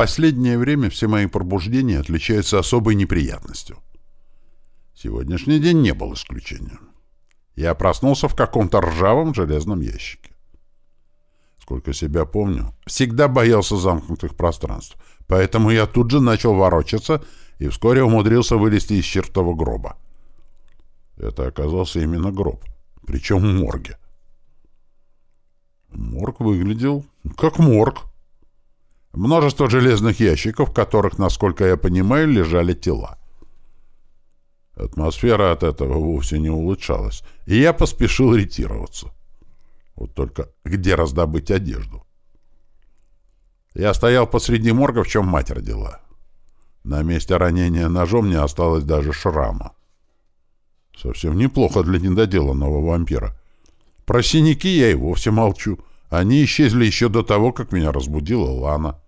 последнее время все мои пробуждения отличаются особой неприятностью. Сегодняшний день не был исключением. Я проснулся в каком-то ржавом железном ящике. Сколько себя помню, всегда боялся замкнутых пространств, поэтому я тут же начал ворочаться и вскоре умудрился вылезти из чертова гроба. Это оказался именно гроб, причем в морге. Морг выглядел как морг. Множество железных ящиков, в которых, насколько я понимаю, лежали тела. Атмосфера от этого вовсе не улучшалась, и я поспешил ретироваться. Вот только где раздобыть одежду? Я стоял посреди морга, в чем мать родила. На месте ранения ножом не осталось даже шрама. Совсем неплохо для недоделанного вампира. Про синяки я и вовсе молчу. Они исчезли еще до того, как меня разбудила Лана.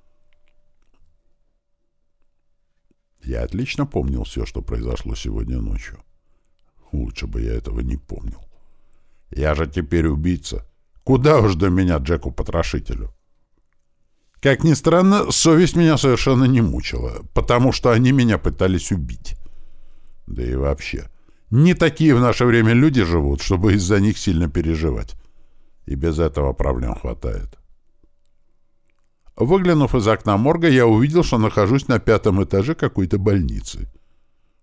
Я отлично помнил все, что произошло сегодня ночью. Лучше бы я этого не помнил. Я же теперь убийца. Куда уж до меня Джеку-потрошителю? Как ни странно, совесть меня совершенно не мучила, потому что они меня пытались убить. Да и вообще, не такие в наше время люди живут, чтобы из-за них сильно переживать. И без этого проблем хватает. Выглянув из окна морга, я увидел, что нахожусь на пятом этаже какой-то больницы.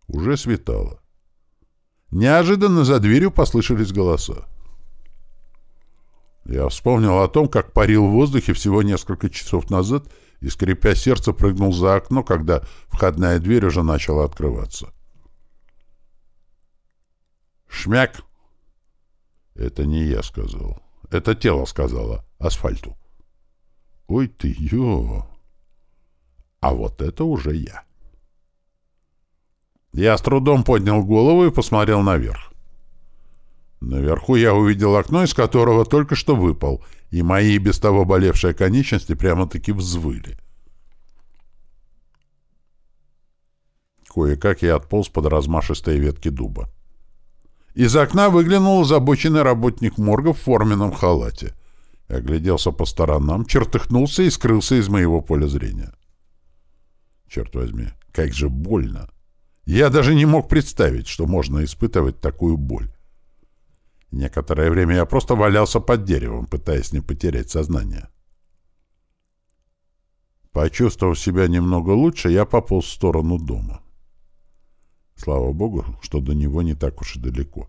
Уже светало. Неожиданно за дверью послышались голоса. Я вспомнил о том, как парил в воздухе всего несколько часов назад и, скрипя сердце, прыгнул за окно, когда входная дверь уже начала открываться. «Шмяк!» Это не я сказал. Это тело сказала. Асфальту. Ой ты, ё! А вот это уже я. Я с трудом поднял голову и посмотрел наверх. Наверху я увидел окно, из которого только что выпал, и мои без того болевшие конечности прямо-таки взвыли. Кое-как я отполз под размашистые ветки дуба. Из окна выглянул озабоченный работник морга в форменном халате. Огляделся по сторонам, чертыхнулся и скрылся из моего поля зрения. Черт возьми, как же больно! Я даже не мог представить, что можно испытывать такую боль. Некоторое время я просто валялся под деревом, пытаясь не потерять сознание. Почувствовав себя немного лучше, я пополз в сторону дома. Слава богу, что до него не так уж и далеко.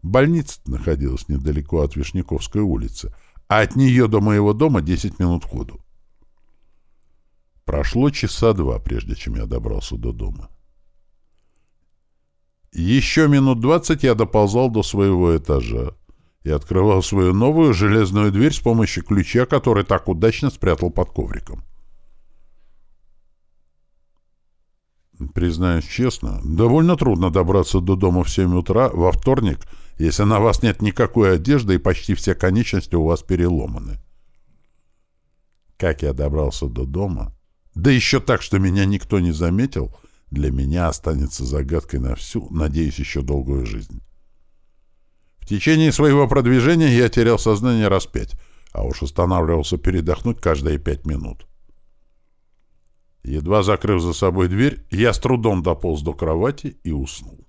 Больница находилась недалеко от Вишняковской улицы — а от нее до моего дома 10 минут ходу. Прошло часа два, прежде чем я добрался до дома. Еще минут двадцать я доползал до своего этажа и открывал свою новую железную дверь с помощью ключа, который так удачно спрятал под ковриком. Признаюсь честно, довольно трудно добраться до дома в 7 утра во вторник — если на вас нет никакой одежды и почти все конечности у вас переломаны. Как я добрался до дома? Да еще так, что меня никто не заметил, для меня останется загадкой на всю, надеюсь, еще долгую жизнь. В течение своего продвижения я терял сознание раз пять, а уж останавливался передохнуть каждые пять минут. Едва закрыв за собой дверь, я с трудом дополз до кровати и уснул.